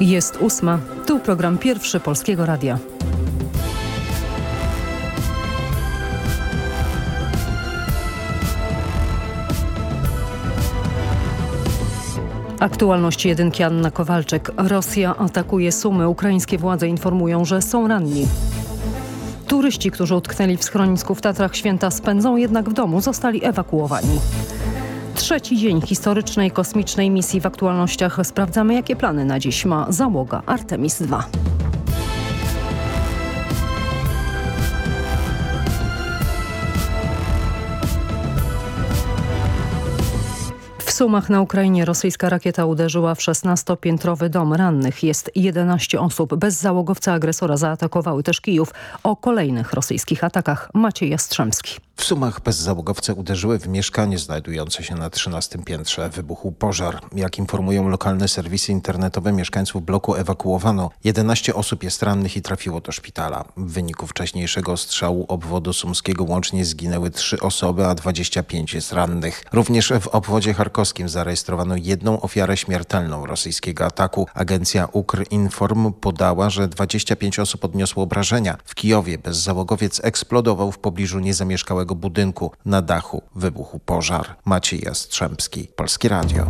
Jest ósma. Tu program pierwszy Polskiego Radia. Aktualności jedynki Anna Kowalczyk. Rosja atakuje Sumy. Ukraińskie władze informują, że są ranni. Turyści, którzy utknęli w schronisku w Tatrach Święta spędzą jednak w domu, zostali ewakuowani. Trzeci dzień historycznej kosmicznej misji w aktualnościach. Sprawdzamy, jakie plany na dziś ma załoga Artemis II. W Sumach na Ukrainie rosyjska rakieta uderzyła w 16-piętrowy dom. Rannych jest 11 osób. Bez załogowca agresora zaatakowały też Kijów. O kolejnych rosyjskich atakach Maciej Jastrzębski. W Sumach bezzałogowce uderzyły w mieszkanie znajdujące się na 13 piętrze. Wybuchł pożar. Jak informują lokalne serwisy internetowe, mieszkańców bloku ewakuowano. 11 osób jest rannych i trafiło do szpitala. W wyniku wcześniejszego strzału obwodu sumskiego łącznie zginęły 3 osoby, a 25 jest rannych. Również w obwodzie charkowskim zarejestrowano jedną ofiarę śmiertelną rosyjskiego ataku. Agencja Ukrinform podała, że 25 osób odniosło obrażenia. W Kijowie bezzałogowiec eksplodował w pobliżu niezamieszkałego budynku. Na dachu wybuchł pożar. Maciej Jastrzębski, Polskie Radio.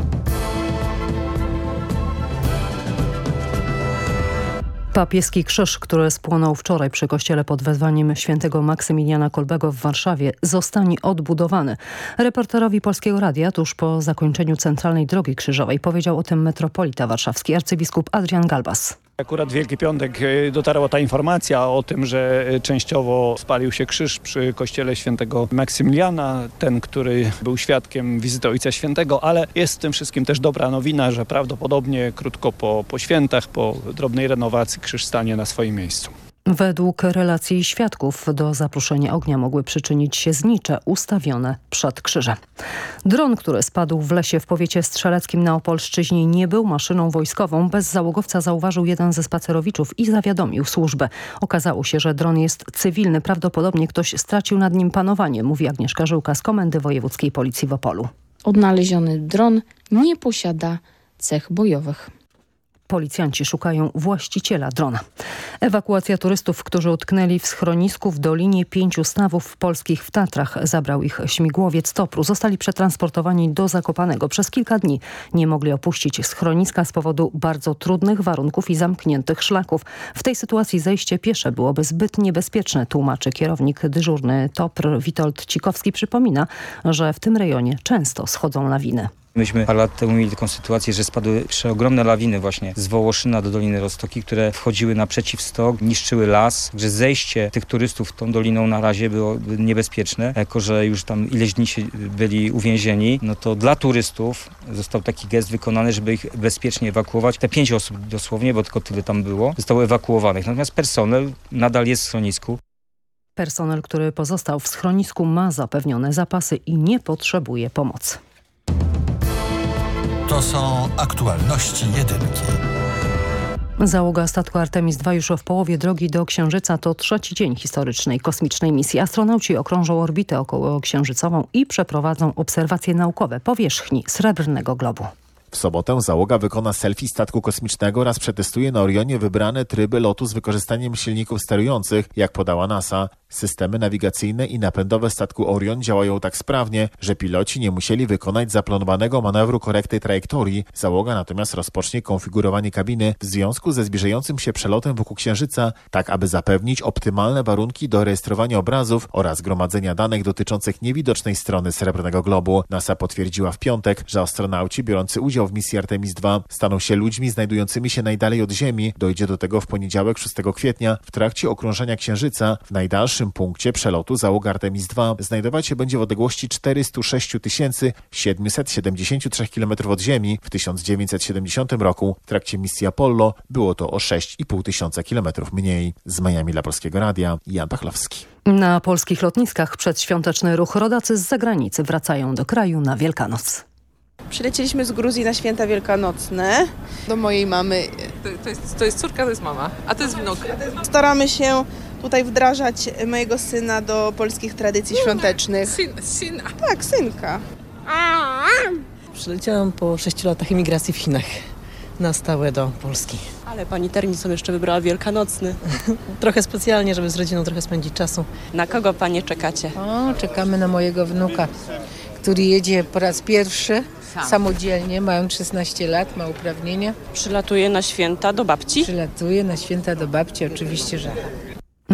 Papieski krzyż, który spłonął wczoraj przy kościele pod wezwaniem świętego Maksymiliana Kolbego w Warszawie, zostanie odbudowany. Reporterowi Polskiego Radia tuż po zakończeniu Centralnej Drogi Krzyżowej powiedział o tym metropolita warszawski arcybiskup Adrian Galbas. Akurat Wielki Piątek e, dotarła ta informacja o tym, że e, częściowo spalił się krzyż przy kościele świętego Maksymiliana, ten, który był świadkiem wizyty Ojca Świętego, ale jest w tym wszystkim też dobra nowina, że prawdopodobnie krótko po, po świętach, po drobnej renowacji krzyż stanie na swoim miejscu. Według relacji świadków do zapruszenia ognia mogły przyczynić się znicze ustawione przed krzyżem. Dron, który spadł w lesie w powiecie strzeleckim na Opolszczyźnie nie był maszyną wojskową. Bez załogowca zauważył jeden ze spacerowiczów i zawiadomił służbę. Okazało się, że dron jest cywilny. Prawdopodobnie ktoś stracił nad nim panowanie, mówi Agnieszka Żyłka z Komendy Wojewódzkiej Policji w Opolu. Odnaleziony dron nie posiada cech bojowych. Policjanci szukają właściciela drona. Ewakuacja turystów, którzy utknęli w schronisku w Dolinie Pięciu Stawów Polskich w Tatrach. Zabrał ich śmigłowiec Topru. Zostali przetransportowani do Zakopanego. Przez kilka dni nie mogli opuścić schroniska z powodu bardzo trudnych warunków i zamkniętych szlaków. W tej sytuacji zejście piesze byłoby zbyt niebezpieczne, tłumaczy kierownik dyżurny Topr Witold Cikowski. Przypomina, że w tym rejonie często schodzą lawiny. Myśmy parę lat temu mieli taką sytuację, że spadły przeogromne lawiny właśnie z Wołoszyna do Doliny Roztoki, które wchodziły naprzeciw stok, niszczyły las, że zejście tych turystów tą doliną na razie było niebezpieczne, jako że już tam ileś dni się byli uwięzieni, no to dla turystów został taki gest wykonany, żeby ich bezpiecznie ewakuować. Te pięć osób dosłownie, bo tylko tyle tam było, zostało ewakuowanych. Natomiast personel nadal jest w schronisku. Personel, który pozostał w schronisku ma zapewnione zapasy i nie potrzebuje pomocy. To są aktualności jedynki. Załoga statku Artemis II już w połowie drogi do Księżyca to trzeci dzień historycznej kosmicznej misji. Astronauci okrążą orbitę okołoksiężycową i przeprowadzą obserwacje naukowe powierzchni Srebrnego Globu. W sobotę załoga wykona selfie statku kosmicznego oraz przetestuje na Orionie wybrane tryby lotu z wykorzystaniem silników sterujących, jak podała NASA. Systemy nawigacyjne i napędowe statku Orion działają tak sprawnie, że piloci nie musieli wykonać zaplanowanego manewru korekty trajektorii. Załoga natomiast rozpocznie konfigurowanie kabiny w związku ze zbliżającym się przelotem wokół Księżyca, tak aby zapewnić optymalne warunki do rejestrowania obrazów oraz gromadzenia danych dotyczących niewidocznej strony Srebrnego Globu. NASA potwierdziła w piątek, że astronauci biorący udział w misji Artemis II staną się ludźmi znajdującymi się najdalej od Ziemi. Dojdzie do tego w poniedziałek 6 kwietnia w trakcie okrążenia Księżyca w najdalszym punkcie przelotu załoga Artemis II znajdować się będzie w odległości 406 773 km od Ziemi. W 1970 roku w trakcie misji Apollo było to o 6,5 tysiąca kilometrów mniej. Z Miami dla Polskiego Radia Jan Pachlowski. Na polskich lotniskach przedświąteczny ruch rodacy z zagranicy wracają do kraju na Wielkanoc. Przylecieliśmy z Gruzji na święta wielkanocne do mojej mamy. To, to, jest, to jest córka, to jest mama, a to jest wnuk. Staramy się tutaj wdrażać mojego syna do polskich tradycji świątecznych. Syn, syna. Tak, synka. Przyleciałam po 6 latach emigracji w Chinach na stałe do Polski. Ale pani termin sobie jeszcze wybrała wielkanocny. trochę specjalnie, żeby z rodziną trochę spędzić czasu. Na kogo panie czekacie? O, czekamy na mojego wnuka, który jedzie po raz pierwszy samodzielnie, mając 16 lat, ma uprawnienia. Przylatuje na święta do babci? Przylatuje na święta do babci, oczywiście, że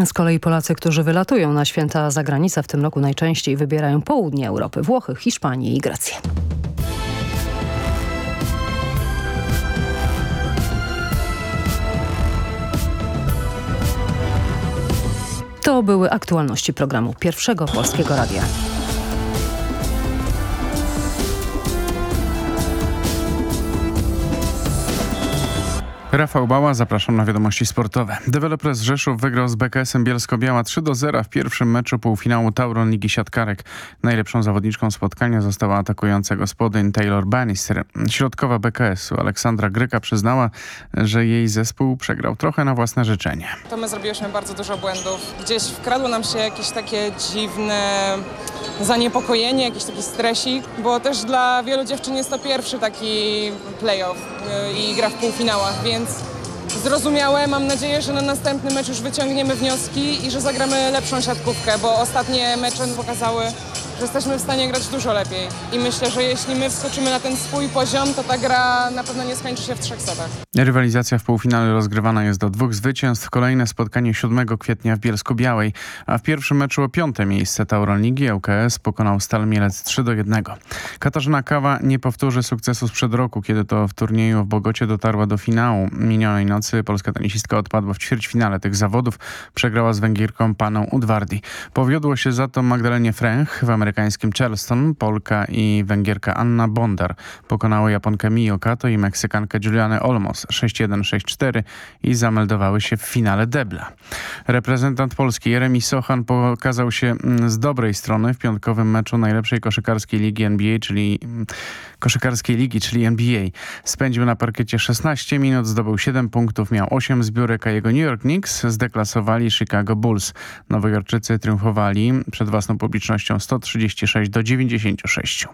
Z kolei Polacy, którzy wylatują na święta za granicę w tym roku najczęściej wybierają południe Europy, Włochy, Hiszpanię i Grecję. To były aktualności programu Pierwszego Polskiego Radia. Rafał Bała, zapraszam na wiadomości sportowe. Deweloper z Rzeszów wygrał z BKS-em Bielsko-Biała 3 do 0 w pierwszym meczu półfinału Tauron Ligi Siatkarek. Najlepszą zawodniczką spotkania została atakująca gospodyń Taylor Bannister. Środkowa BKS-u Aleksandra Gryka przyznała, że jej zespół przegrał trochę na własne życzenie. To my zrobiliśmy bardzo dużo błędów. Gdzieś wkradło nam się jakieś takie dziwne zaniepokojenie, jakiś taki stresik, bo też dla wielu dziewczyn jest to pierwszy taki playoff i gra w półfinałach, więc zrozumiałe. Mam nadzieję, że na następny mecz już wyciągniemy wnioski i że zagramy lepszą siatkówkę, bo ostatnie mecze pokazały, że jesteśmy w stanie grać dużo lepiej. I myślę, że jeśli my wskoczymy na ten swój poziom, to ta gra na pewno nie skończy się w trzech setach. Rywalizacja w półfinale rozgrywana jest do dwóch zwycięstw. Kolejne spotkanie 7 kwietnia w Bielsku-Białej, a w pierwszym meczu o piąte miejsce Tauron Ligi ŁKS pokonał Stal Mielec 3 do 1. Katarzyna Kawa nie powtórzy sukcesu sprzed roku, kiedy to w turnieju w Bogocie dotarła do finału. Minionej nocy polska tenisistka odpadła w ćwierćfinale tych zawodów. Przegrała z Węgierką paną Udwardi. Powiodło się za to Magdalenie Fręch w amerykańskim Charleston. Polka i Węgierka Anna Bondar pokonały Japonkę Mio Kato i Meksykankę Julianę Olmos 6-1-6-4 i zameldowały się w finale debla. Reprezentant Polski Jeremi Sochan pokazał się mm, z dobrej strony w piątkowym meczu najlepszej koszykarskiej ligi NBA, czyli mm, koszykarskiej ligi, czyli NBA. Spędził na parkiecie 16 minut, zdobył 7 punktów, miał 8 zbiórek, a jego New York Knicks zdeklasowali Chicago Bulls. Nowojorczycy triumfowali przed własną publicznością 136 do 96.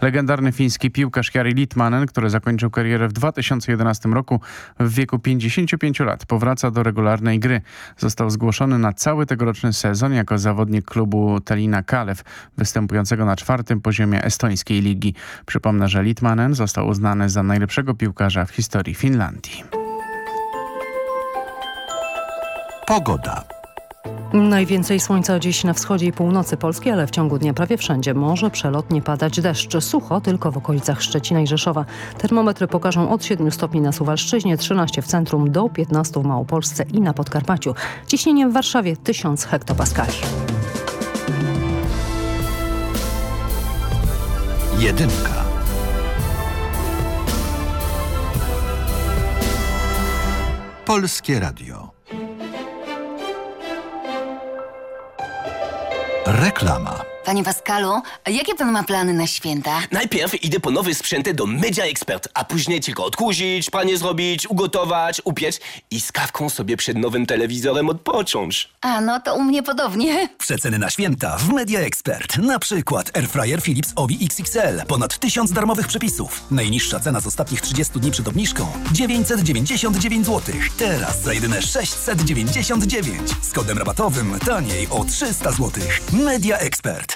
Legendarny fiński piłkarz Jari Litmanen, który zakończył karierę w 2011 roku w wieku 55 lat, powraca do regularnej gry. Został zgłoszony na cały tegoroczny sezon jako zawodnik klubu Talina Kalev, występującego na czwartym poziomie estońskiej ligi. Przypomnę, że Litmanen został uznany za najlepszego piłkarza w historii Finlandii. Pogoda. Najwięcej słońca dziś na wschodzie i północy Polski, ale w ciągu dnia prawie wszędzie może przelotnie padać deszcz. Sucho tylko w okolicach Szczecina i Rzeszowa. Termometry pokażą od 7 stopni na Suwalszczyźnie, 13 w centrum do 15 w Małopolsce i na Podkarpaciu. Ciśnienie w Warszawie 1000 hektopaskali. Jedynka. Polskie Radio. Reklama. Panie Pascalu, a jakie pan ma plany na święta? Najpierw idę po nowe sprzęty do Media Expert, a później tylko odkurzyć, panie zrobić, ugotować, upiec i z kawką sobie przed nowym telewizorem odpocząć. A, no to u mnie podobnie. Przeceny na święta w Media Expert. Na przykład Airfryer Philips Obi XXL. Ponad 1000 darmowych przepisów. Najniższa cena z ostatnich 30 dni przed obniżką 999 zł. Teraz za jedyne 699. Z kodem rabatowym taniej o 300 zł. Media Expert.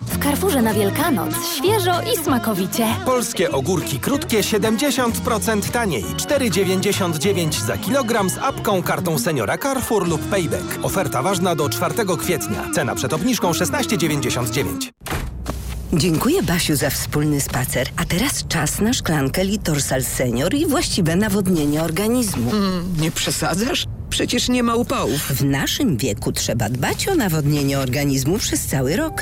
W Carrefourze na Wielkanoc świeżo i smakowicie. Polskie ogórki krótkie 70% taniej. 4,99 za kilogram z apką, kartą seniora Carrefour lub Payback. Oferta ważna do 4 kwietnia. Cena przed obniżką 16,99. Dziękuję Basiu za wspólny spacer. A teraz czas na szklankę Litorsal Senior i właściwe nawodnienie organizmu. Mm, nie przesadzasz? Przecież nie ma upałów. W naszym wieku trzeba dbać o nawodnienie organizmu przez cały rok.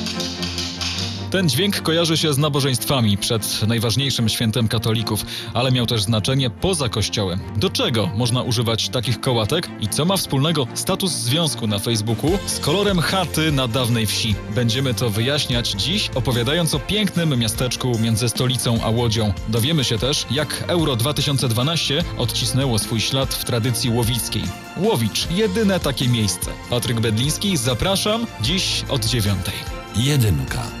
Ten dźwięk kojarzy się z nabożeństwami przed najważniejszym świętem katolików, ale miał też znaczenie poza kościołem. Do czego można używać takich kołatek i co ma wspólnego status związku na Facebooku z kolorem chaty na dawnej wsi? Będziemy to wyjaśniać dziś, opowiadając o pięknym miasteczku między stolicą a Łodzią. Dowiemy się też, jak Euro 2012 odcisnęło swój ślad w tradycji łowickiej. Łowicz, jedyne takie miejsce. Patryk Bedliński, zapraszam dziś od dziewiątej. Jedynka.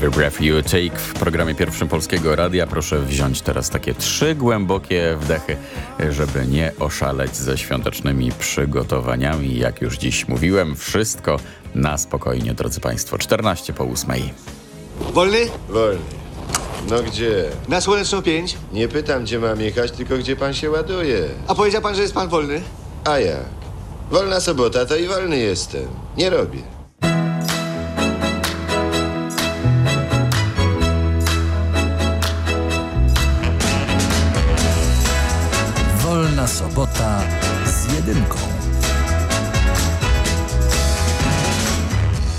Every Breath You Take w programie pierwszym Polskiego Radia. Proszę wziąć teraz takie trzy głębokie wdechy, żeby nie oszaleć ze świątecznymi przygotowaniami. Jak już dziś mówiłem, wszystko na spokojnie, drodzy Państwo. 14 po 8. Wolny? Wolny. No gdzie? Na Słoneczną 5. Nie pytam, gdzie mam jechać, tylko gdzie pan się ładuje. A powiedział pan, że jest pan wolny? A ja? Wolna sobota, to i wolny jestem. Nie robię. Sobota. z jedynką.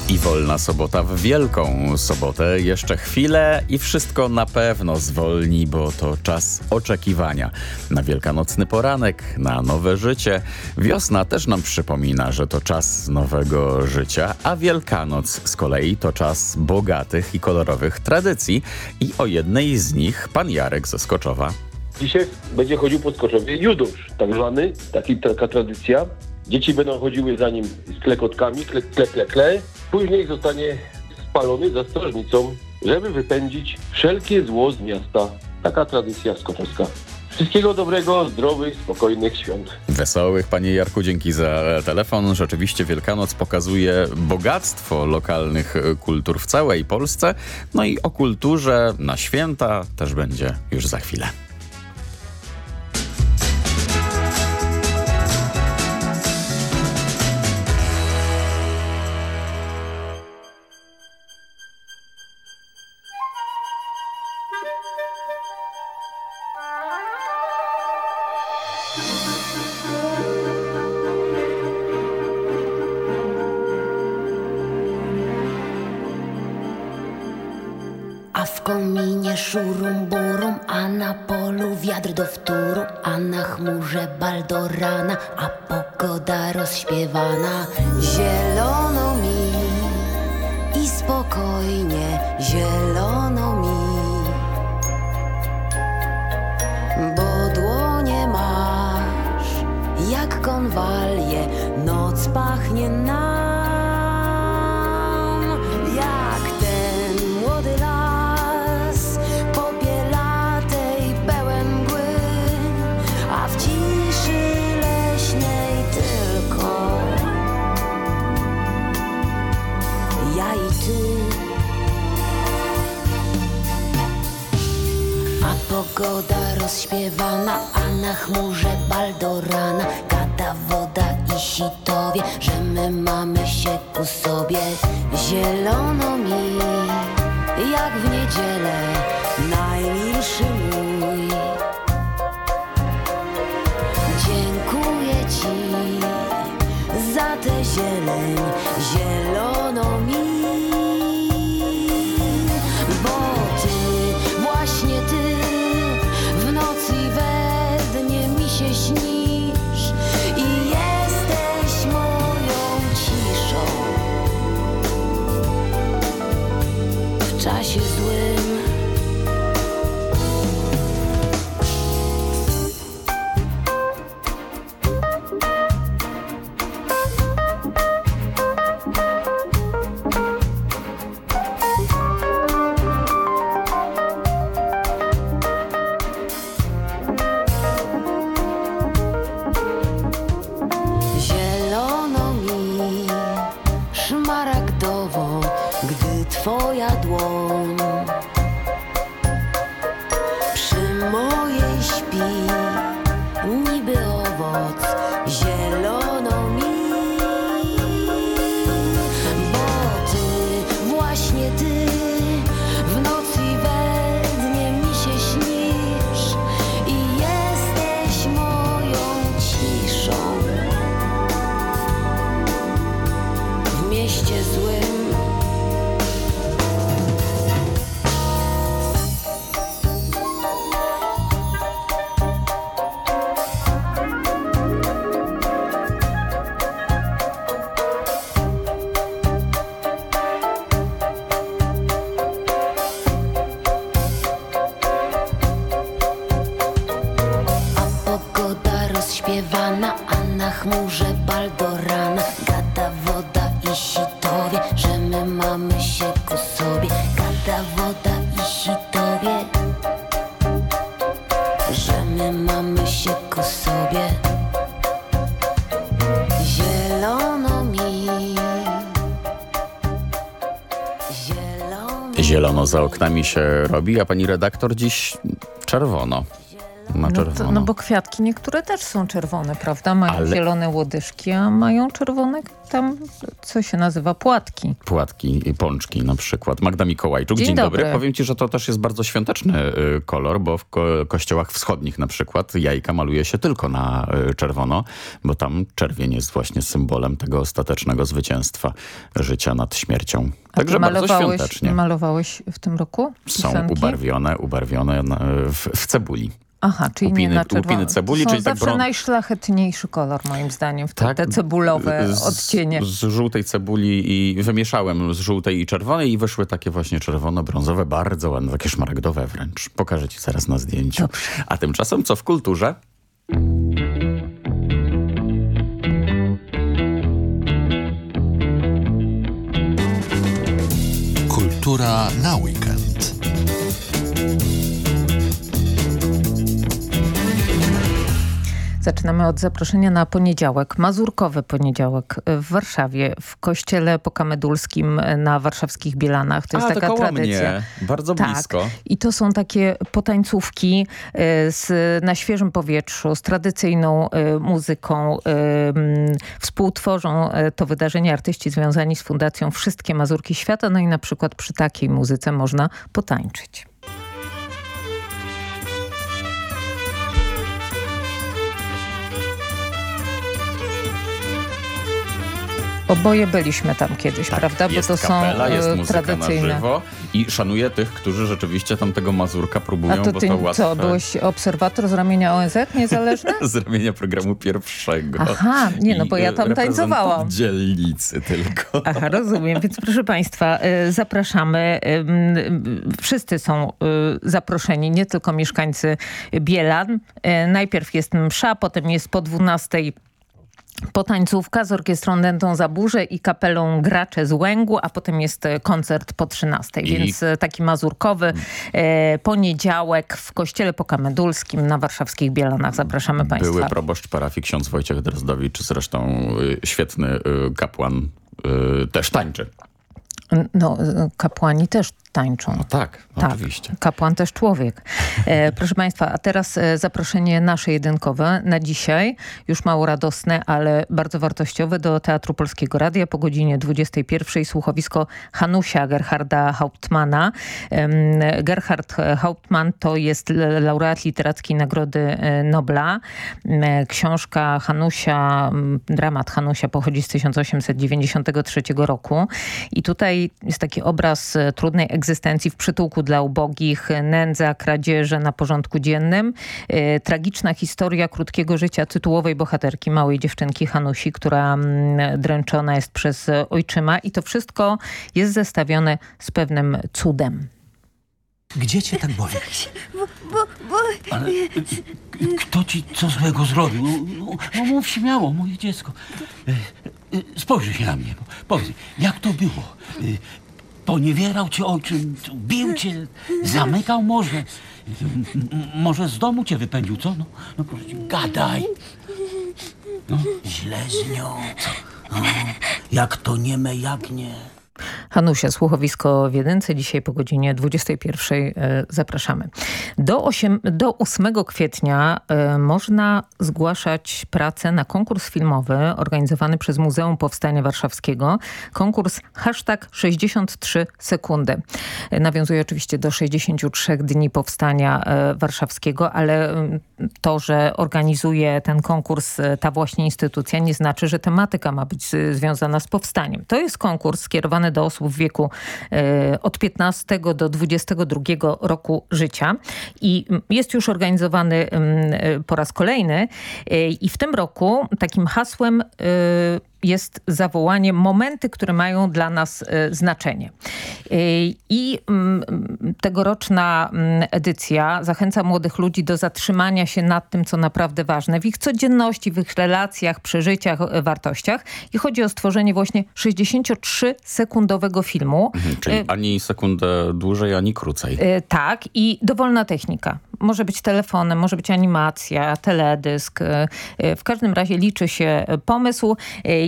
I wolna sobota w Wielką Sobotę. Jeszcze chwilę i wszystko na pewno zwolni, bo to czas oczekiwania na wielkanocny poranek, na nowe życie. Wiosna też nam przypomina, że to czas nowego życia, a Wielkanoc z kolei to czas bogatych i kolorowych tradycji. I o jednej z nich pan Jarek ze Skoczowa. Dzisiaj będzie chodził po Skoczowie judusz, tak zwany, taki, taka tradycja. Dzieci będą chodziły za nim z klekotkami, kle, kle, kle, kle. Później zostanie spalony za strażnicą, żeby wypędzić wszelkie zło z miasta. Taka tradycja skoczowska. Wszystkiego dobrego, zdrowych, spokojnych świąt. Wesołych, panie Jarku, dzięki za telefon. Rzeczywiście Wielkanoc pokazuje bogactwo lokalnych e, kultur w całej Polsce. No i o kulturze na święta też będzie już za chwilę. Pogoda rozśpiewana. Zielono mi i spokojnie, zielono mi. Bo dłonie masz jak konwalie, noc pachnie nam pogoda rozśpiewana, a na chmurze baldorana. Gada woda i sitowie, że my mamy się ku sobie. Zielono mi, jak w niedzielę, najmilszy mój. Dziękuję ci za tę zieleń, zielono za oknami się robi, a pani redaktor dziś czerwono. na No, czerwono. to, no bo kwiatki niektóre też są czerwone, prawda? Mają Ale- zielone łodyżki, a mają czerwone tam, co się nazywa, płatki. Płatki i pączki na przykład. Magda Mikołajczuk, Dzień dzień, dobry. dobry. Powiem ci, że to też jest bardzo świąteczny y, kolor, bo w ko kościołach wschodnich na przykład jajka maluje się tylko na y, czerwono, bo tam czerwień jest właśnie symbolem tego ostatecznego zwycięstwa życia nad śmiercią. Także bardzo malowałeś, świątecznie. malowałeś w tym roku Są pisanki? ubarwione, ubarwione na, w, w cebuli. Aha, czyli Łupiny- nie na czerwono. łupiny cebuli, to są czyli tak zawsze brą- najszlachetniejszy kolor moim zdaniem, w te, te cebulowe z- odcienie. Z żółtej cebuli i wymieszałem z żółtej i czerwonej i wyszły takie właśnie czerwono-brązowe, bardzo ładne, takie szmaragdowe wręcz. Pokażę ci zaraz na zdjęciu. A tymczasem co w kulturze? Kultura na weekend. Zaczynamy od zaproszenia na poniedziałek, mazurkowy poniedziałek w Warszawie, w kościele pokamedulskim na warszawskich Bielanach. To jest A, to taka koło tradycja. mnie. Bardzo Tak. blisko. I to są takie potańcówki e, z, na świeżym powietrzu, z tradycyjną e, muzyką. Mm, Współtworzą to wydarzenie artyści związani z Fundacją Wszystkie Mazurki Świata. No i na przykład przy takiej muzyce można potańczyć. Oboje byliśmy tam kiedyś, prawda? Bo jest to są kapela, jest e, muzyka tradycyjne. na żywo i szanuję tych, którzy rzeczywiście tam tego mazurka A próbują, to bo ty to łatwe. co, byłeś obserwator z ramienia ONZ niezależny? z ramienia programu pierwszego. Aha, nie, no bo ja e, tam tańcowałam. dzielnicy tylko. Aha, rozumiem. Więc proszę Państwa, y, zapraszamy. Wszyscy są zaproszeni, nie tylko mieszkańcy Bielan. Najpierw jest msza, potem jest po 12 potańcówka z orkiestrą Dętą Zaburze i kapelą Gracze z Łęgu, a potem jest e, koncert po 13. I- Więc e, taki mazurkowy e, poniedziałek w kościele pokamedulskim na warszawskich Bielanach. Zapraszamy Państwa. Były proboszcz parafii ksiądz Wojciech Drozdowicz, zresztą y, świetny kapłan, też tańczy. No, kapłani też tańczą. No tak, Tak, oczywiście. kapłan też człowiek. E, proszę Państwa, a teraz e, zaproszenie nasze jedynkowe na dzisiaj. Już mało radosne, ale bardzo wartościowe do Teatru Polskiego Radia po godzinie 21. Słuchowisko Hanusia Gerharda Hauptmana. Em, Gerhard Hauptmann to jest laureat Literackiej Nagrody e, Nobla. M, Książka Hanusia, dramat Hanusia pochodzi z 1893 roku. I tutaj jest taki obraz e, trudnej egzystencji w przytułku dla ubogich, nędza, kradzieże na porządku dziennym. E, Tragiczna historia krótkiego życia tytułowej bohaterki, małej dziewczynki Hanusi, która mm, dręczona jest przez e, ojczyma i to wszystko jest zestawione z pewnym cudem. Gdzie cię tak boli? Bo, bo, bo... Ale kto ci co złego zrobił? No, no, no mów śmiało, moje dziecko. Y, y, Spojrzyj się na mnie. Powiedz, jak to było? Poniewierał cię ojczym, bił cię, zamykał może. Może z domu cię wypędził, co? No, no proszę cię, gadaj. No, źle z nią. No, jak to nieme, jak nie. Hanusia, słuchowisko w Jedynce. Dzisiaj po godzinie 21 e, zapraszamy. Do, 8, do 8 kwietnia e, można zgłaszać pracę na konkurs filmowy organizowany przez Muzeum Powstania Warszawskiego. Konkurs hashtag 63 sekundy. E, Nawiązuje oczywiście do 63 dni Powstania Warszawskiego, ale mm, to, że organizuje ten konkurs ta właśnie instytucja nie znaczy, że tematyka ma być związana z powstaniem. To jest konkurs skierowany do osób w wieku e, od 15 do 22 roku życia. I mm, jest już organizowany mm, e, po raz kolejny e, i w tym roku takim hasłem jest zawołanie momenty, które mają dla nas e, znaczenie. E, I mm, tegoroczna mm, edycja zachęca młodych ludzi do zatrzymania się nad tym, co naprawdę ważne w ich codzienności, w ich relacjach, przeżyciach, e, wartościach. I chodzi o stworzenie właśnie 63-sekundowego filmu. Mhm, Czyli ani sekundę dłużej, ani krócej. Tak, i dowolna technika. Może być telefonem, może być animacja, teledysk. E, e, W każdym razie liczy się e, pomysł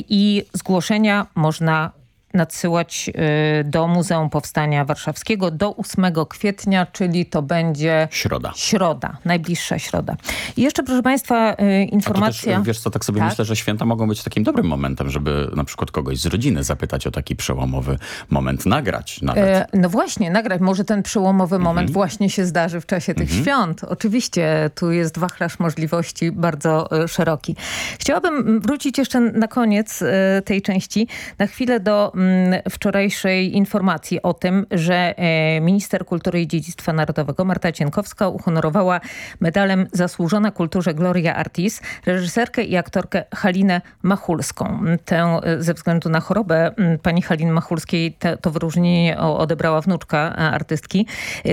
i zgłoszenia można nadsyłać y, do Muzeum Powstania Warszawskiego do 8 kwietnia, czyli to będzie... Środa. Środa, najbliższa środa. I jeszcze, proszę Państwa, y, informacja... Też, wiesz co, tak sobie tak? myślę, że święta mogą być takim dobrym momentem, żeby na przykład kogoś z rodziny zapytać o taki przełomowy moment, nagrać nawet. E, no właśnie, nagrać. Może ten przełomowy moment Mhm. właśnie się zdarzy w czasie tych świąt. Oczywiście, tu jest wachlarz możliwości bardzo e, szeroki. Chciałabym wrócić jeszcze na koniec e, tej części, na chwilę do mm, wczorajszej informacji o tym, że e, minister kultury i dziedzictwa narodowego Marta Cienkowska uhonorowała medalem Zasłużona kulturze Gloria Artis reżyserkę i aktorkę Halinę Machulską. Tę e, ze względu na chorobę m, pani Haliny Machulskiej te, to wyróżnienie odebrała wnuczka e, artystki.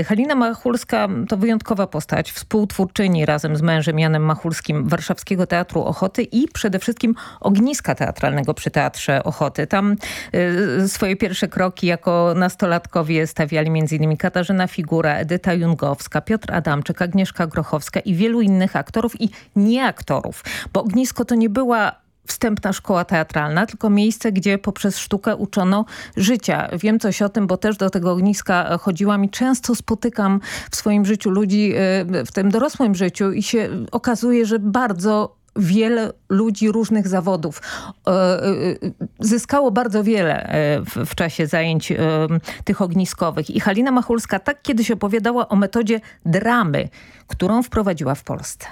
Halina Machulska to wyjątkowa postać, współtwórczyni razem z mężem Janem Machulskim Warszawskiego Teatru Ochoty i przede wszystkim ogniska teatralnego przy Teatrze Ochoty. Tam swoje pierwsze kroki jako nastolatkowie stawiali m.in. Katarzyna Figura, Edyta Jungowska, Piotr Adamczyk, Agnieszka Grochowska i wielu innych aktorów i nieaktorów. Bo ognisko to nie była wstępna szkoła teatralna, tylko miejsce, gdzie poprzez sztukę uczono życia. Wiem coś o tym, bo też do tego ogniska chodziłam i często spotykam w swoim życiu ludzi, y, w tym dorosłym życiu i się okazuje, że bardzo wiele ludzi różnych zawodów e, e, zyskało bardzo wiele e, w, czasie zajęć tych ogniskowych. I Halina Machulska tak kiedyś opowiadała o metodzie dramy, którą wprowadziła w Polsce.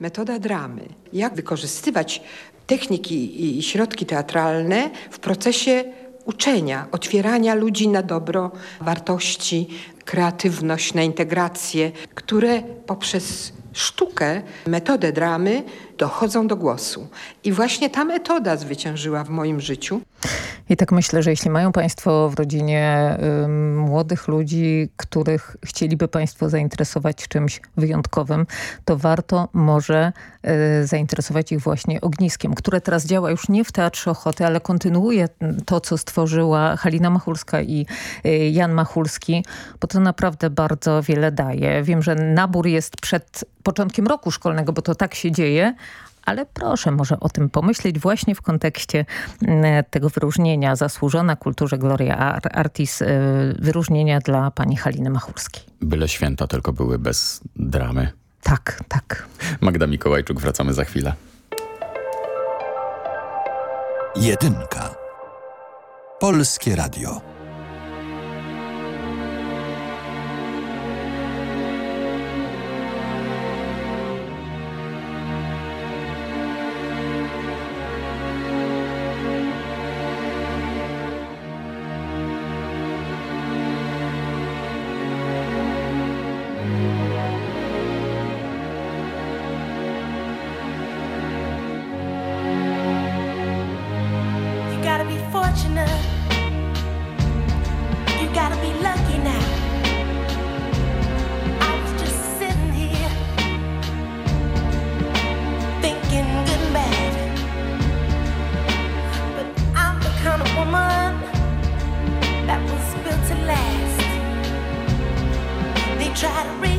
Metoda dramy. Jak wykorzystywać techniki i środki teatralne w procesie uczenia, otwierania ludzi na dobro, wartości, kreatywność, na integrację, które poprzez sztukę, metodę dramy dochodzą do głosu. I właśnie ta metoda zwyciężyła w moim życiu. I tak myślę, że jeśli mają Państwo w rodzinie ym, młodych ludzi, których chcieliby Państwo zainteresować czymś wyjątkowym, to warto może y, zainteresować ich właśnie ogniskiem, które teraz działa już nie w Teatrze Ochoty, ale kontynuuje to, co stworzyła Halina Machulska i y, Jan Machulski, to naprawdę bardzo wiele daje. Wiem, że nabór jest przed początkiem roku szkolnego, bo to tak się dzieje, ale proszę może o tym pomyśleć właśnie w kontekście mm, tego wyróżnienia zasłużona kulturze Gloria Ar- Artis, y, wyróżnienia dla pani Haliny Machulskiej. Byle święta tylko były bez dramy. Tak, tak. Magda Mikołajczuk, wracamy za chwilę. Jedynka. Polskie Radio. try to reach.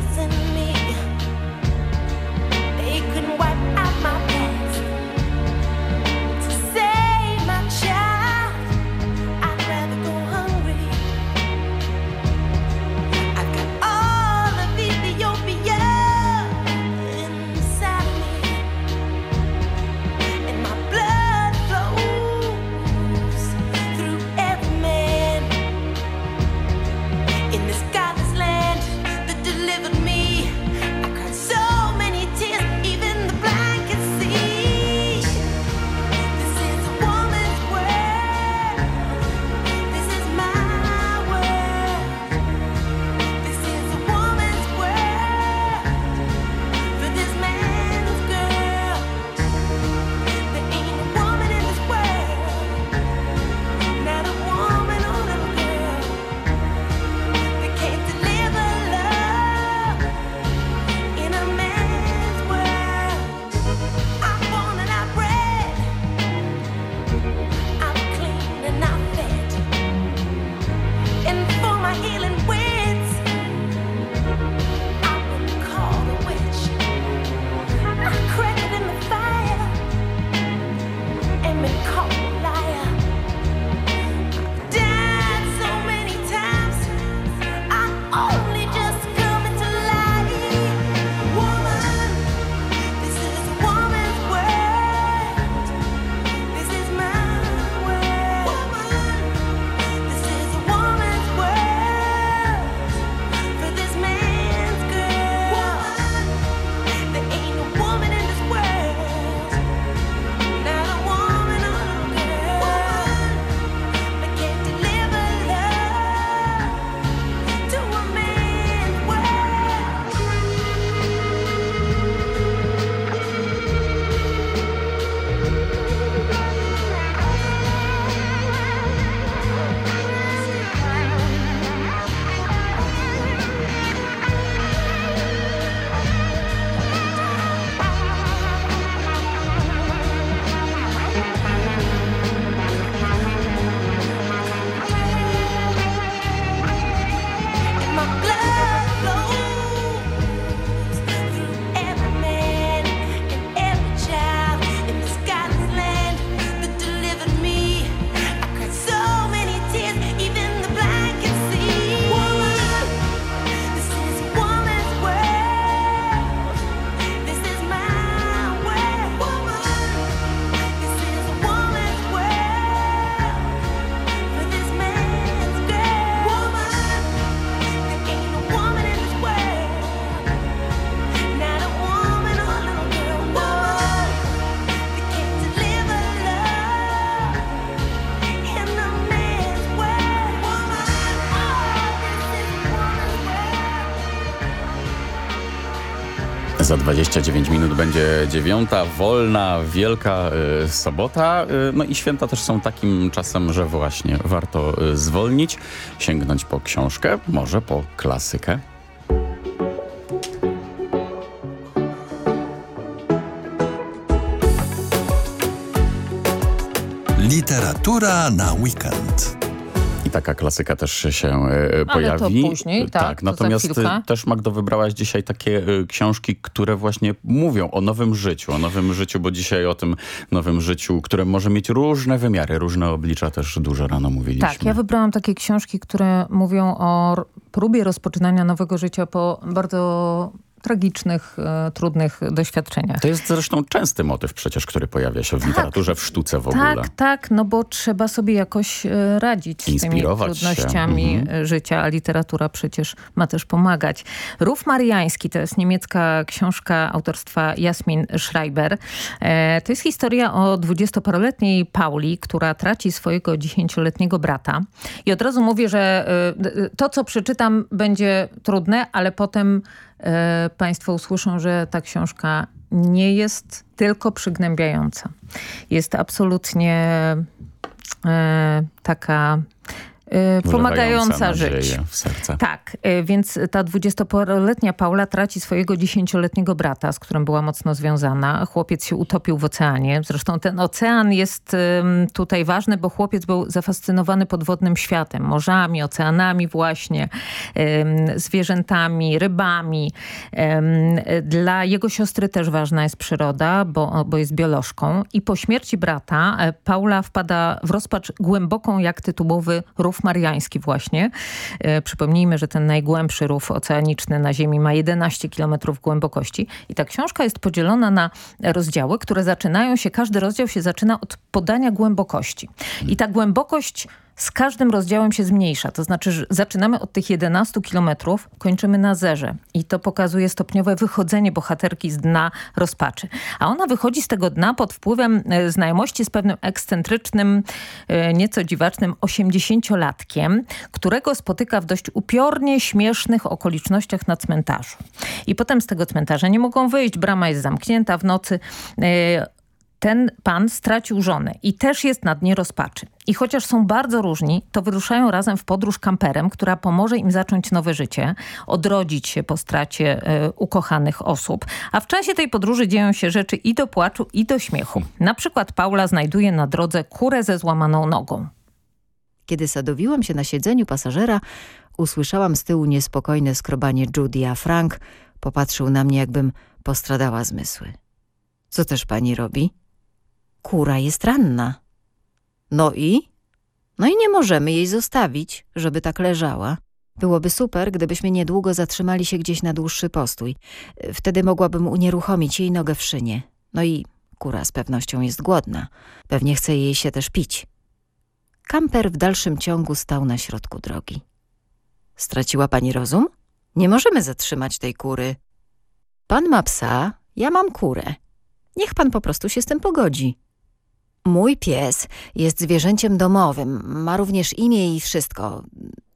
Za 29 minut będzie dziewiąta, wolna, wielka y, sobota. Y, no i święta też są takim czasem, że właśnie warto y, zwolnić, sięgnąć po książkę, może po klasykę. Literatura na weekend. Taka klasyka też się e, pojawi. to później, tak, to natomiast e, też Magdo wybrałaś dzisiaj takie e, książki, które właśnie mówią o nowym życiu, o nowym życiu, bo dzisiaj o tym nowym życiu, które może mieć różne wymiary, różne oblicza też dużo rano mówiliśmy. Tak, ja wybrałam takie książki, które mówią o próbie rozpoczynania nowego życia po bardzo tragicznych, e, trudnych doświadczeniach. To jest zresztą częsty motyw przecież, który pojawia się w tak, literaturze, w sztuce w ogóle. Tak, tak, no bo trzeba sobie jakoś e, radzić z tymi trudnościami Mhm. życia, a literatura przecież ma też pomagać. Rów Mariański to jest niemiecka książka autorstwa Jasmin Schreiber. E, to jest historia o dwudziestoparoletniej Pauli, która traci swojego dziesięcioletniego brata. I od razu mówię, że e, to, co przeczytam, będzie trudne, ale potem e, Państwo usłyszą, że ta książka nie jest tylko przygnębiająca. Jest absolutnie e, taka e, pomagająca nadzieję żyć. w serce. Tak, e, więc ta dwudziestoparoletnia Paula traci swojego dziesięcioletniego brata, z którym była mocno związana. Chłopiec się utopił w oceanie. Zresztą ten ocean jest tutaj ważny, bo chłopiec był zafascynowany podwodnym światem. Morzami, oceanami właśnie, zwierzętami, rybami. Dla jego siostry też ważna jest przyroda, bo, bo jest biolożką. I po śmierci brata e, Paula wpada w rozpacz głęboką jak tytułowy rów mariański właśnie. E, Przypomnijmy, że ten najgłębszy rów oceaniczny na Ziemi ma 11 kilometrów głębokości. I ta książka jest podzielona na rozdziały, które zaczynają się, każdy rozdział się zaczyna od podania głębokości. I ta głębokość z każdym rozdziałem się zmniejsza. To znaczy, że zaczynamy od tych 11 kilometrów, kończymy na zerze. I to pokazuje stopniowe wychodzenie bohaterki z dna rozpaczy. A ona wychodzi z tego dna pod wpływem e, znajomości z pewnym ekscentrycznym, e, nieco dziwacznym 80-latkiem, którego spotyka w dość upiornie śmiesznych okolicznościach na cmentarzu. I potem z tego cmentarza nie mogą wyjść, brama jest zamknięta w nocy. Ten pan stracił żonę i też jest na dnie rozpaczy. I chociaż są bardzo różni, to wyruszają razem w podróż kamperem, która pomoże im zacząć nowe życie, odrodzić się po stracie e, ukochanych osób. A w czasie tej podróży dzieją się rzeczy i do płaczu, i do śmiechu. Na przykład Paula znajduje na drodze kurę ze złamaną nogą. Kiedy sadowiłam się na siedzeniu pasażera, usłyszałam z tyłu niespokojne skrobanie Judy, a Frank popatrzył na mnie, jakbym postradała zmysły. Co też pani robi? Kura jest ranna. No i? No i nie możemy jej zostawić, żeby tak leżała. Byłoby super, gdybyśmy niedługo zatrzymali się gdzieś na dłuższy postój. Wtedy mogłabym unieruchomić jej nogę w szynie. No i kura z pewnością jest głodna. Pewnie chce jej się też pić. Kamper w dalszym ciągu stał na środku drogi. Straciła pani rozum? Nie możemy zatrzymać tej kury. Pan ma psa, ja mam kurę. Niech pan po prostu się z tym pogodzi. Mój pies jest zwierzęciem domowym, ma również imię i wszystko.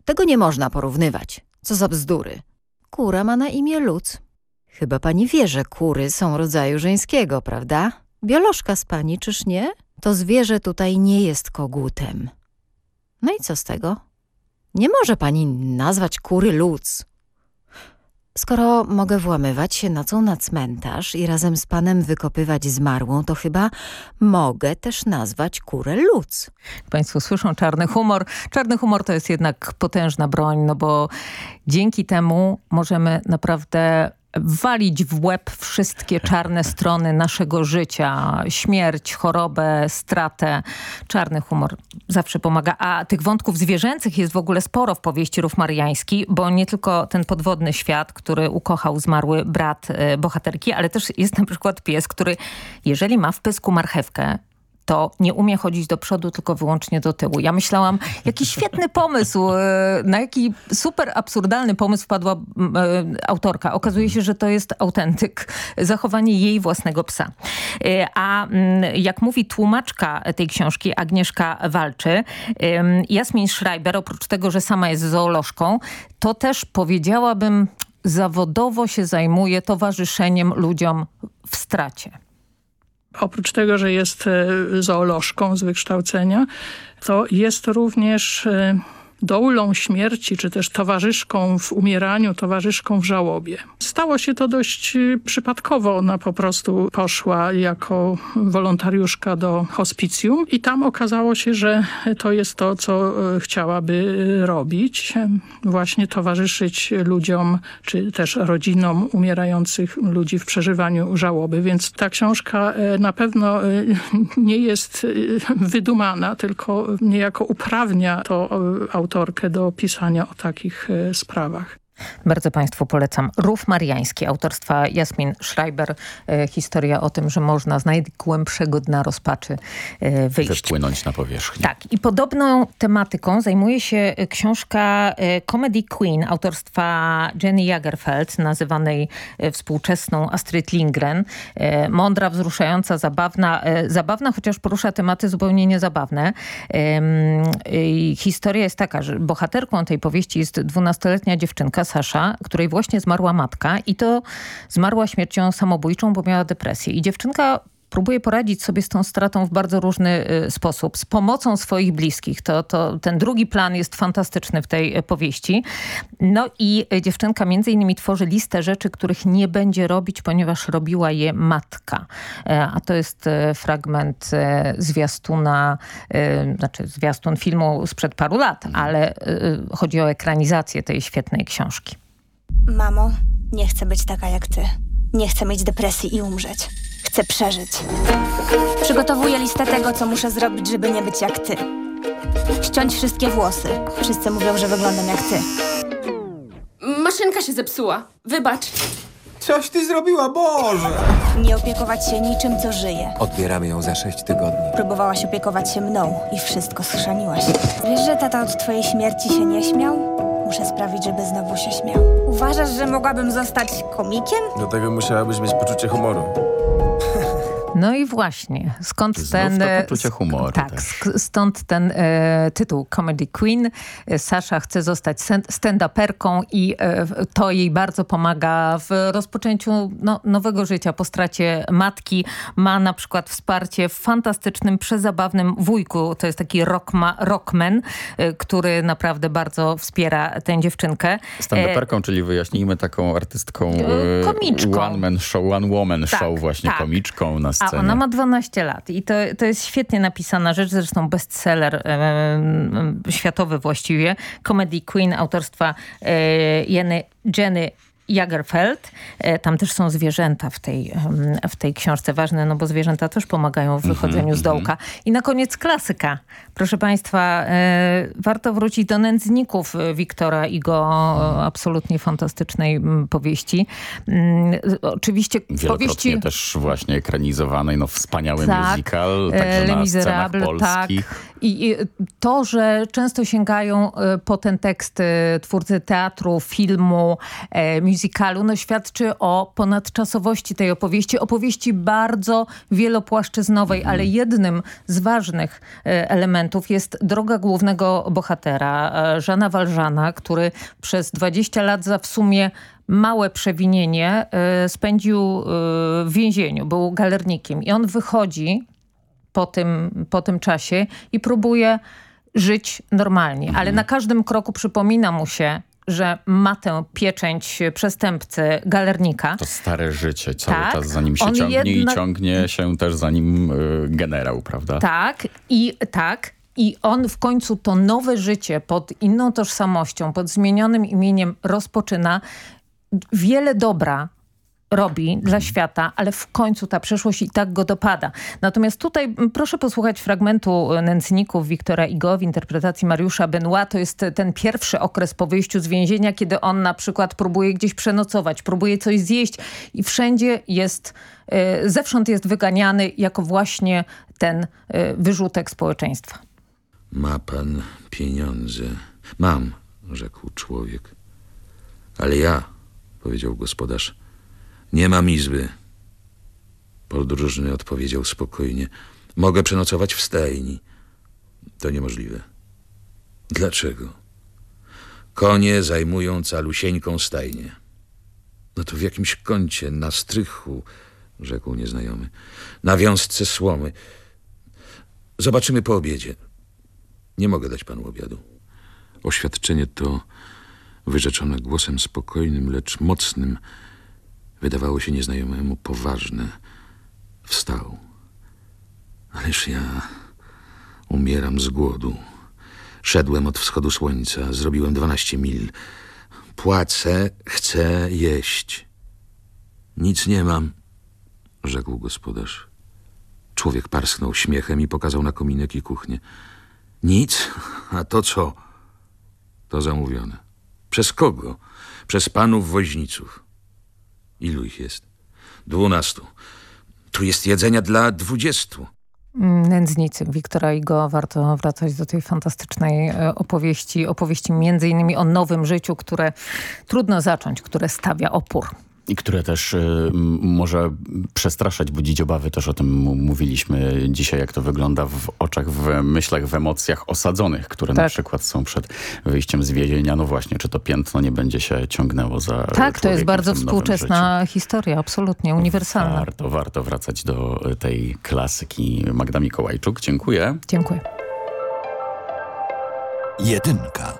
Tego nie można porównywać. Co za bzdury. Kura ma na imię Luc. Chyba pani wie, że kury są rodzaju żeńskiego, prawda? Biolożka z pani, czyż nie? To zwierzę tutaj nie jest kogutem. No i co z tego? Nie może pani nazwać kury Luc. Skoro mogę włamywać się nocą na cmentarz i razem z panem wykopywać zmarłą, to chyba mogę też nazwać kurę Luc. Państwo słyszą czarny humor. Czarny humor to jest jednak potężna broń, no bo dzięki temu możemy naprawdę walić w łeb wszystkie czarne strony naszego życia. Śmierć, chorobę, stratę. Czarny humor zawsze pomaga. A tych wątków zwierzęcych jest w ogóle sporo w powieści Rów Mariański, bo nie tylko ten podwodny świat, który ukochał zmarły brat e, bohaterki, ale też jest na przykład pies, który jeżeli ma w pysku marchewkę, to nie umie chodzić do przodu, tylko wyłącznie do tyłu. Ja myślałam, jaki świetny pomysł, e, na jaki super absurdalny pomysł wpadła e, autorka. Okazuje się, że to jest autentyk, zachowanie jej własnego psa. E, A jak mówi tłumaczka tej książki, Agnieszka Walczy, Jasmin Schreiber, oprócz tego, że sama jest zoolożką, to też powiedziałabym zawodowo się zajmuje towarzyszeniem ludziom w stracie. Oprócz tego, że jest e, zoolożką z wykształcenia, to jest również e, doulą śmierci, czy też towarzyszką w umieraniu, towarzyszką w żałobie. Stało się to dość y, przypadkowo. Ona po prostu poszła jako wolontariuszka do hospicjum i tam okazało się, że to jest to, co y, chciałaby robić. Właśnie towarzyszyć ludziom, czy też rodzinom umierających ludzi w przeżywaniu żałoby. Więc ta książka y, na pewno nie jest wydumana, tylko niejako uprawnia to autor autorkę do pisania o takich e, sprawach. Bardzo Państwu polecam. Rów Mariański, autorstwa Jasmin Schreiber. E, historia o tym, że można z najgłębszego dna rozpaczy e, wyjść. Wypłynąć na powierzchnię. Tak. I podobną tematyką zajmuje się e, książka e, Comedy Queen autorstwa Jenny Jagerfeld, nazywanej e, współczesną Astrid Lindgren. E, mądra, wzruszająca, zabawna, zabawna, chociaż porusza tematy zupełnie niezabawne. historia jest taka, że bohaterką tej powieści jest dwunastoletnia dziewczynka Sasza, której właśnie zmarła matka i to zmarła śmiercią samobójczą, bo miała depresję. I dziewczynka próbuje poradzić sobie z tą stratą w bardzo różny y, sposób, z pomocą swoich bliskich. To, to, ten drugi plan jest fantastyczny w tej y, powieści. No i y, dziewczynka między innymi tworzy listę rzeczy, których nie będzie robić, ponieważ robiła je matka. E, a to jest fragment zwiastuna, znaczy zwiastun filmu sprzed paru lat, ale chodzi o ekranizację tej świetnej książki. Mamo, nie chcę być taka jak ty. Nie chcę mieć depresji i umrzeć. Chcę przeżyć. Przygotowuję listę tego, co muszę zrobić, żeby nie być jak ty. Ściąć wszystkie włosy. Wszyscy mówią, że wyglądam jak ty. Maszynka się zepsuła. Wybacz. Coś ty zrobiła, Boże! Nie opiekować się niczym, co żyje. Odbieramy ją za sześć tygodni. Próbowałaś opiekować się mną i wszystko schrzaniłaś. Wiesz, że tata od twojej śmierci się nie śmiał? Muszę sprawić, żeby znowu się śmiał. Uważasz, że mogłabym zostać komikiem? Do tego musiałabyś mieć poczucie humoru. No i właśnie, skąd Znów ten... E, poczucie humoru. Tak, stąd ten e, tytuł Comedy Queen. E, Sasza chce zostać stand-uperką i e, to jej bardzo pomaga w rozpoczęciu no, nowego życia po stracie matki. Ma na przykład wsparcie w fantastycznym, przezabawnym wujku. To jest taki rockma, rockman, e, który naprawdę bardzo wspiera tę dziewczynkę. Stand-uperką, e, czyli wyjaśnijmy taką artystką komiczką. one man show, one woman tak, show właśnie, tak. komiczką na scenie. A ona ma 12 lat i to, to jest świetnie napisana rzecz, zresztą bestseller e, e, światowy właściwie. Comedy Queen autorstwa e, Jenny, Jenny Jagerfeld. E, tam też są zwierzęta w tej, w tej książce. Ważne, no bo zwierzęta też pomagają w wychodzeniu mm -hmm, z dołka. I na koniec klasyka. Proszę Państwa, e, warto wrócić do Nędzników Wiktora i go absolutnie fantastycznej powieści. Mm, oczywiście powieści... też właśnie ekranizowanej, no wspaniały tak, musical, także Le na Miserable, tak. I, to, że często sięgają e, po ten tekst twórcy teatru, filmu, musicalu no, świadczy o ponadczasowości tej opowieści. Opowieści bardzo wielopłaszczyznowej, ale jednym z ważnych e, elementów jest droga głównego bohatera, e, Żana Walżana, który przez 20 lat za w sumie małe przewinienie e, spędził w więzieniu, był galernikiem i on wychodzi po tym, po tym czasie i próbuje żyć normalnie, ale mhm. na każdym kroku przypomina mu się że ma tę pieczęć przestępcy, galernika. To stare życie cały tak. czas za nim się ciągnie i ciągnie się też za nim y, generał, prawda? Tak i tak. I on w końcu to nowe życie pod inną tożsamością, pod zmienionym imieniem rozpoczyna. Wiele dobra robi dla mhm. świata, ale w końcu ta przeszłość i tak go dopada. Natomiast tutaj proszę posłuchać fragmentu e, Nędzników Wiktora Igo w interpretacji Mariusza Benoit. To jest ten pierwszy okres po wyjściu z więzienia, kiedy on na przykład próbuje gdzieś przenocować, próbuje coś zjeść i wszędzie jest, e, zewsząd jest wyganiany jako właśnie ten e, wyrzutek społeczeństwa. Ma pan pieniądze? Mam, rzekł człowiek. Ale ja, powiedział gospodarz, nie mam izby. Podróżny odpowiedział spokojnie. Mogę przenocować w stajni. To niemożliwe. Dlaczego? Konie zajmują calusieńką stajnię. No to w jakimś kącie, na strychu, rzekł nieznajomy. Na wiązce słomy. Zobaczymy po obiedzie. Nie mogę dać panu obiadu. Oświadczenie to, wyrzeczone głosem spokojnym, lecz mocnym, wydawało się nieznajomemu poważne. Wstał. Ależ ja umieram z głodu. Szedłem od wschodu słońca, zrobiłem dwanaście mil. Płacę, chcę jeść. Nic nie mam, rzekł gospodarz. Człowiek parsknął śmiechem i pokazał na kominek i kuchnię. Nic? A to co? To zamówione. Przez kogo? Przez panów woźniców. Ilu ich jest? Dwunastu. Tu jest jedzenia dla dwudziestu. Nędznicy Wiktora Igo. Warto wracać do tej fantastycznej e, opowieści. Opowieści między innymi o nowym życiu, które trudno zacząć, które stawia opór. I które też y, może przestraszać, budzić obawy. Też o tym mówiliśmy dzisiaj, jak to wygląda w oczach, w myślach, w emocjach osadzonych, które tak. na przykład są przed wyjściem z więzienia. No właśnie, czy to piętno nie będzie się ciągnęło za Tak, to jest bardzo współczesna historia, absolutnie uniwersalna. Warto, warto wracać do tej klasyki. Magda Mikołajczuk, dziękuję. Dziękuję. Jedynka.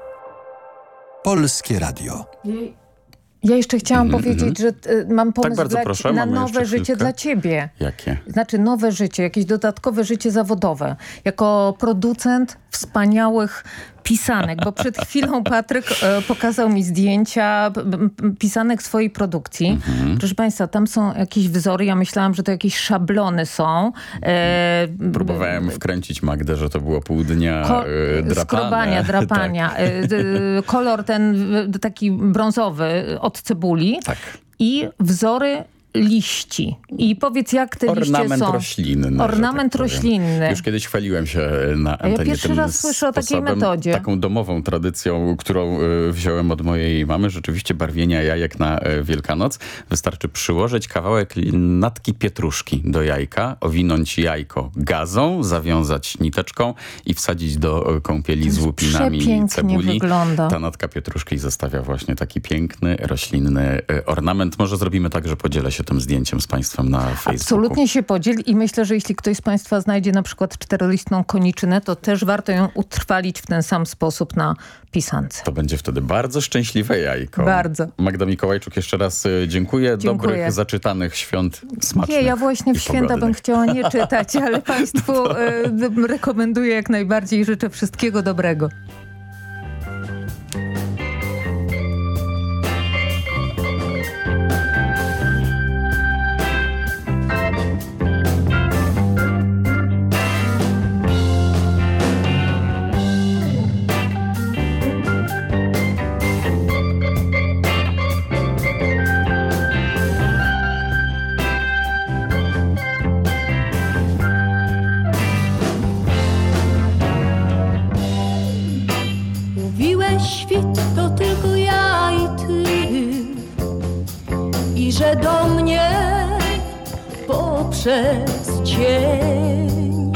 Polskie Radio. Ja jeszcze chciałam mm -hmm. powiedzieć, że y, mam pomysł tak dla, proszę, na nowe życie dla ciebie. Jakie? Znaczy nowe życie, jakieś dodatkowe życie zawodowe. Jako producent wspaniałych pisanek, bo przed chwilą Patryk e, pokazał mi zdjęcia pisanek swojej produkcji. Mhm. Proszę Państwa, tam są jakieś wzory. Ja myślałam, że to jakieś szablony są. E, Próbowałem wkręcić Magdę, że to było pół dnia Ko e, drapane. Skrobania, drapania. tak. e, kolor ten taki brązowy od cebuli. Tak. I wzory liści. I powiedz, jak te Ornament liście są? roślinny. Ornament tak roślinny. Już kiedyś chwaliłem się na antenie ja pierwszy raz słyszę o takiej metodzie. Taką domową tradycją, którą y, wziąłem od mojej mamy. Rzeczywiście barwienia jajek na y, Wielkanoc. Wystarczy przyłożyć kawałek natki pietruszki do jajka, owinąć jajko gazą, zawiązać niteczką i wsadzić do y, kąpieli z łupinami cebuli. wygląda. Ta natka pietruszki zostawia właśnie taki piękny, roślinny ornament. Może zrobimy tak, że podzielę się się tym zdjęciem z Państwem na Facebooku. Absolutnie się podziel i myślę, że jeśli ktoś z Państwa znajdzie na przykład czterolistną koniczynę, to też warto ją utrwalić w ten sam sposób na pisance. To będzie wtedy bardzo szczęśliwe jajko. Bardzo. Magda Mikołajczuk jeszcze raz y, dziękuję. dziękuję. Dobrych, zaczytanych świąt smacznych Nie, ja właśnie w święta pogodnych. bym chciała nie czytać, ale Państwu to... y, rekomenduję jak najbardziej. Życzę wszystkiego dobrego. Przez cień.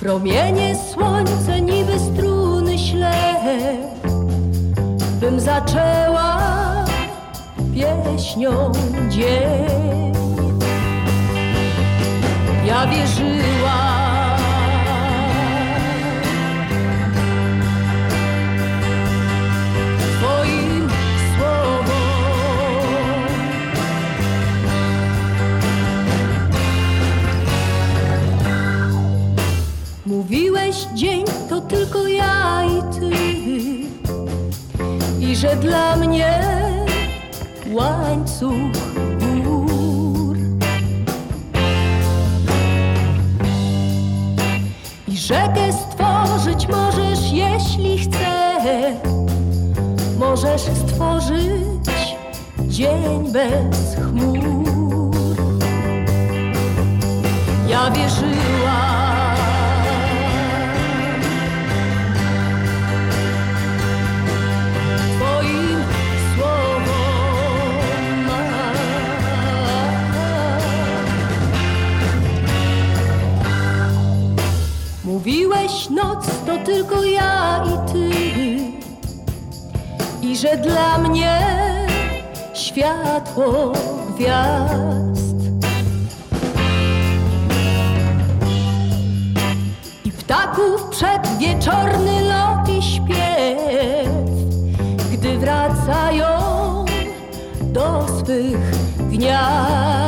Promienie słońce niby struny śle, bym zaczęła pieśnią dzień. Ja wierzyłam. Tylko ja i ty. I że dla mnie łańcuch gór. I rzekę stworzyć możesz jeśli chcesz. Możesz stworzyć dzień bez chmur. Ja wierzyłam Mówiłeś noc to tylko ja i ty i że dla mnie światło gwiazd. I ptaków przedwieczorny lot i śpiew, gdy wracają do swych gniazd.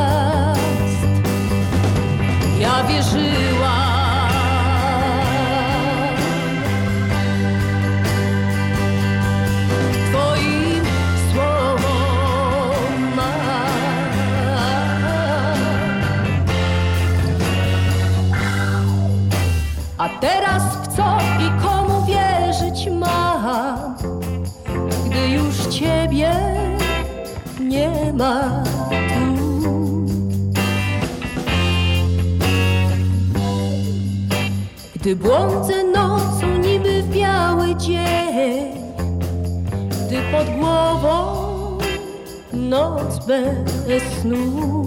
Gdy błądzę nocą niby w biały dzień, gdy pod głową noc bez snu.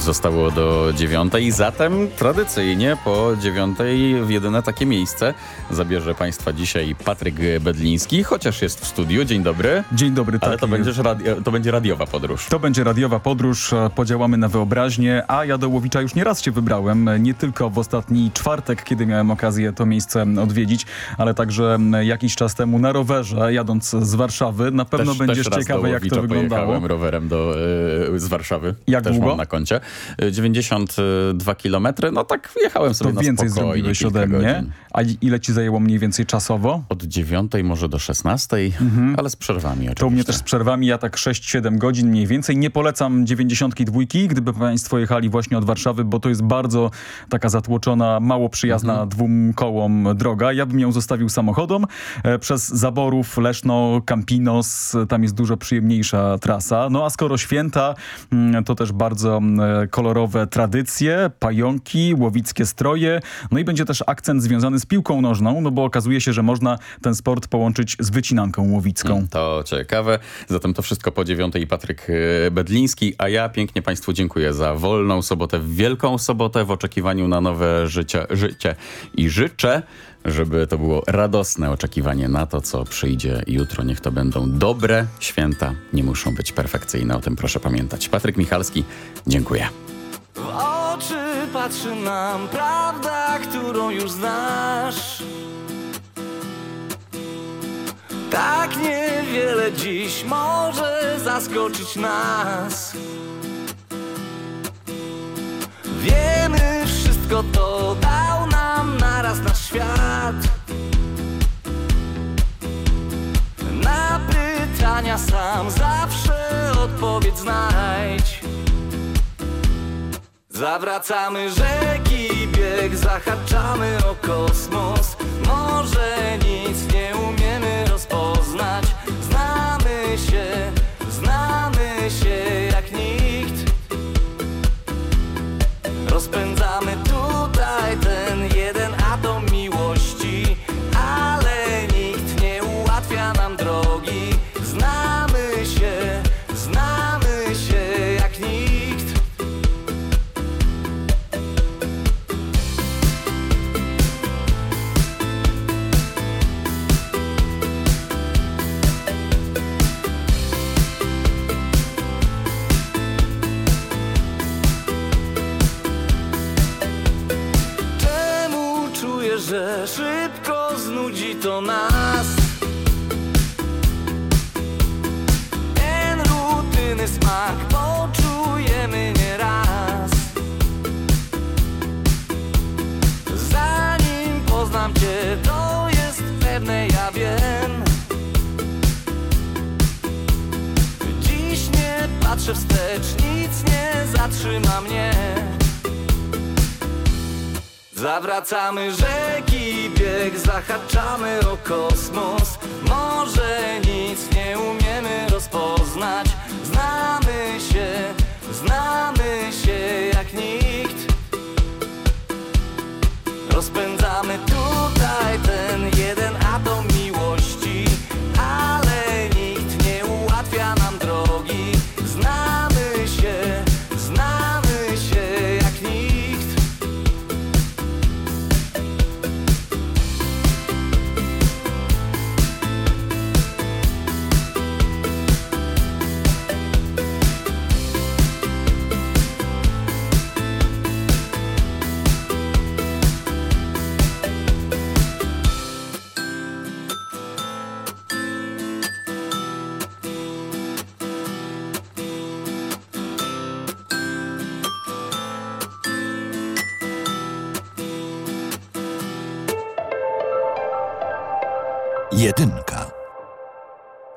Minut zostało do dziewiątej, zatem tradycyjnie po dziewiątej w jedyne takie miejsce zabierze Państwa dzisiaj Patryk Bedliński, chociaż jest w studiu. Dzień dobry. Dzień dobry, Ale tak to, jest. będziesz radio, to będzie radiowa podróż. To będzie radiowa podróż, e, podziałamy na wyobraźnię, a ja do Łowicza już nie raz się wybrałem, e, nie tylko w ostatni czwartek, kiedy miałem okazję to miejsce odwiedzić, ale także jakiś czas temu na rowerze, jadąc z Warszawy. Na pewno też, będziesz też ciekawy, jak to wyglądało. rowerem do, y, z Warszawy. Jak też długo? mam na koncie. Y, 92 kilometry, no tak jechałem sobie To na więcej spokojnie zrobiłeś ode mnie. godzin. A ile ci zajęło mniej więcej czasowo? Od 9 może do 16, ale z przerwami oczywiście. To u mnie też z przerwami, ja tak 6-7 godzin mniej więcej. Nie polecam 92, gdyby Państwo jechali właśnie od Warszawy, bo to jest bardzo taka zatłoczona, mało przyjazna Mhm. dwóm kołom droga. Ja bym ją zostawił samochodom. E, przez Zaborów, Leszno, Campinos, e, tam jest dużo przyjemniejsza trasa. No a skoro święta, mm, to też bardzo bardzo e, kolorowe tradycje, pająki, łowickie stroje, no i będzie też akcent związany z piłką nożną, no bo okazuje się, że można ten sport połączyć z wycinanką łowicką. Mm, to ciekawe. Zatem to wszystko po dziewiątej Patryk e, Bedliński, a ja pięknie Państwu dziękuję za wolną sobotę, wielką sobotę w oczekiwaniu na nowe życie, życie i życzę, żeby to było radosne oczekiwanie na to, co przyjdzie jutro. Niech to będą dobre święta, nie muszą być perfekcyjne. O tym proszę pamiętać. Patryk Michalski, dziękuję. W oczy patrzy nam prawda, którą już znasz. Tak niewiele dziś może zaskoczyć nas. Wiemy wszystko to dał nam naraz nasz świat. Na pytania sam zawsze odpowiedź znajdź. Zawracamy rzeki bieg, zahaczamy o kosmos. Może nic nie umiemy Zawracamy rzeki bieg, zahaczamy o kosmos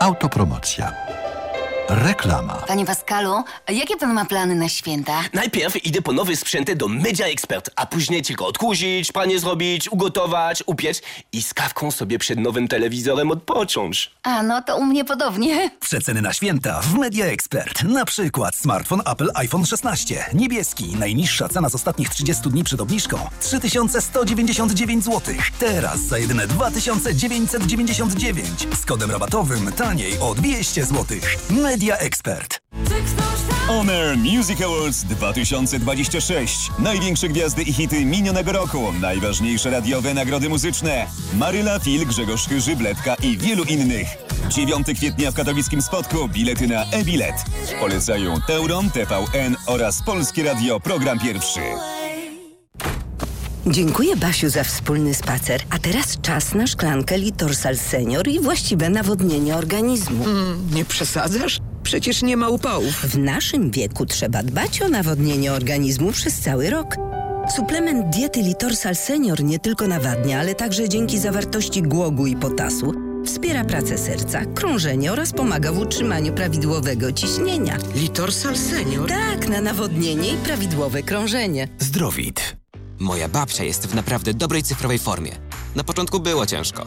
Autopromocja. Reklama. Panie Pascalu, jakie pan ma plany na święta? Najpierw idę po nowe sprzęty do Media Expert, a później tylko odkurzyć, panie zrobić, ugotować, upiec i z kawką sobie przed nowym telewizorem odpocząć. A, no to u mnie podobnie. Przeceny na święta w Media Expert. Na przykład smartfon Apple iPhone 16. Niebieski. Najniższa cena z ostatnich 30 dni przed obniżką. 3199 zł. Teraz za jedyne 2999. Z kodem rabatowym taniej o 200 zł. Media Expert. Tam On Air Music Awards 2026. Największe gwiazdy i hity minionego roku. Najważniejsze radiowe nagrody muzyczne. Maryla, Fil, Grzegorz Chyży, Bledka i wielu innych. 9 kwietnia w katowickim spotku bilety na e-bilet. Polecają Teuron, TVN oraz Polskie Radio Program Pierwszy. Dziękuję Basiu za wspólny spacer. A teraz czas na szklankę Litorsal Senior i właściwe nawodnienie organizmu. nie przesadzasz? Przecież nie ma upałów. W naszym wieku trzeba dbać o nawodnienie organizmu przez cały rok. Suplement diety Litorsal Senior nie tylko nawadnia, ale także dzięki zawartości głogu i potasu wspiera pracę serca, krążenie oraz pomaga w utrzymaniu prawidłowego ciśnienia. Litorsal Senior? Tak, na nawodnienie i prawidłowe krążenie. Zdrowit. Moja babcia jest w naprawdę dobrej cyfrowej formie. Na początku było ciężko,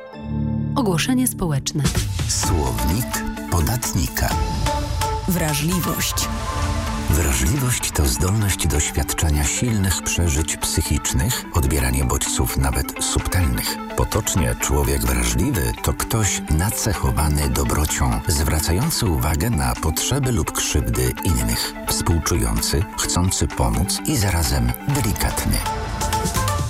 Ogłoszenie społeczne. Słownik podatnika. Wrażliwość. Wrażliwość to zdolność doświadczania silnych przeżyć psychicznych, odbieranie bodźców nawet subtelnych. Potocznie człowiek wrażliwy to ktoś nacechowany dobrocią, zwracający uwagę na potrzeby lub krzywdy innych, współczujący, chcący pomóc i zarazem delikatny.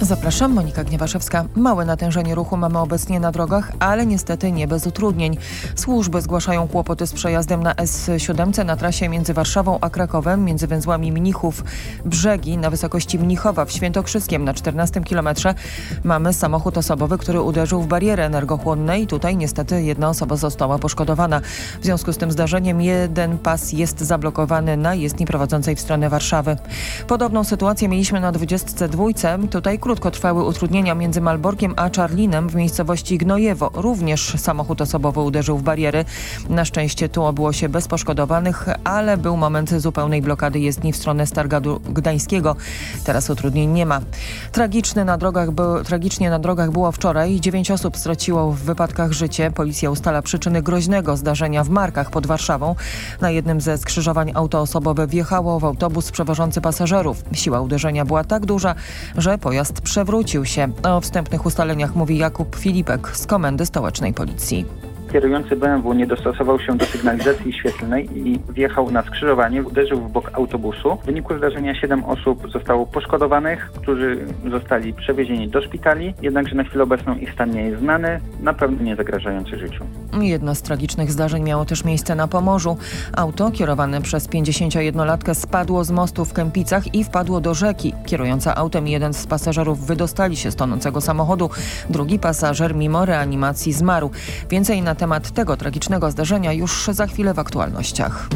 Zapraszam, Monika Gniewaszewska. Małe natężenie ruchu mamy obecnie na drogach, ale niestety nie bez utrudnień. Służby zgłaszają kłopoty z przejazdem na S7 na trasie między Warszawą a Krakowem, między węzłami Mnichów, Brzegi na wysokości Mnichowa w Świętokrzyskiem na 14 kilometrze. Mamy samochód osobowy, który uderzył w barierę energochłonnej. Tutaj niestety jedna osoba została poszkodowana. W związku z tym zdarzeniem jeden pas jest zablokowany na jezdni prowadzącej w stronę Warszawy. Podobną sytuację mieliśmy na 22. Tutaj krótkotrwałe utrudnienia między Malborkiem a Czarlinem w miejscowości Gnojewo. Również samochód osobowy uderzył w bariery. Na szczęście tu obyło się bez poszkodowanych, ale był moment zupełnej blokady jezdni w stronę Stargadu Gdańskiego. Teraz utrudnień nie ma. Tragiczny na drogach by, tragicznie na drogach było wczoraj. Dziewięć osób straciło w wypadkach życie. Policja ustala przyczyny groźnego zdarzenia w Markach pod Warszawą. Na jednym ze skrzyżowań auto osobowe wjechało w autobus przewożący pasażerów. Siła uderzenia była tak duża, że pojazd przewrócił się. O wstępnych ustaleniach mówi Jakub Filipek z Komendy Stołecznej Policji. Kierujący BMW nie dostosował się do sygnalizacji świetlnej i wjechał na skrzyżowanie, uderzył w bok autobusu. W wyniku zdarzenia 7 osób zostało poszkodowanych, którzy zostali przewiezieni do szpitali, jednakże na chwilę obecną ich stan nie jest znany, na pewno nie zagrażający życiu. Jedno z tragicznych zdarzeń miało też miejsce na Pomorzu. Auto kierowane przez 51-latkę spadło z mostu w Kępicach i wpadło do rzeki. Kierująca autem jeden z pasażerów wydostali się z tonącego samochodu. Drugi pasażer mimo reanimacji zmarł. Więcej na temat tego tragicznego zdarzenia już za chwilę w aktualnościach.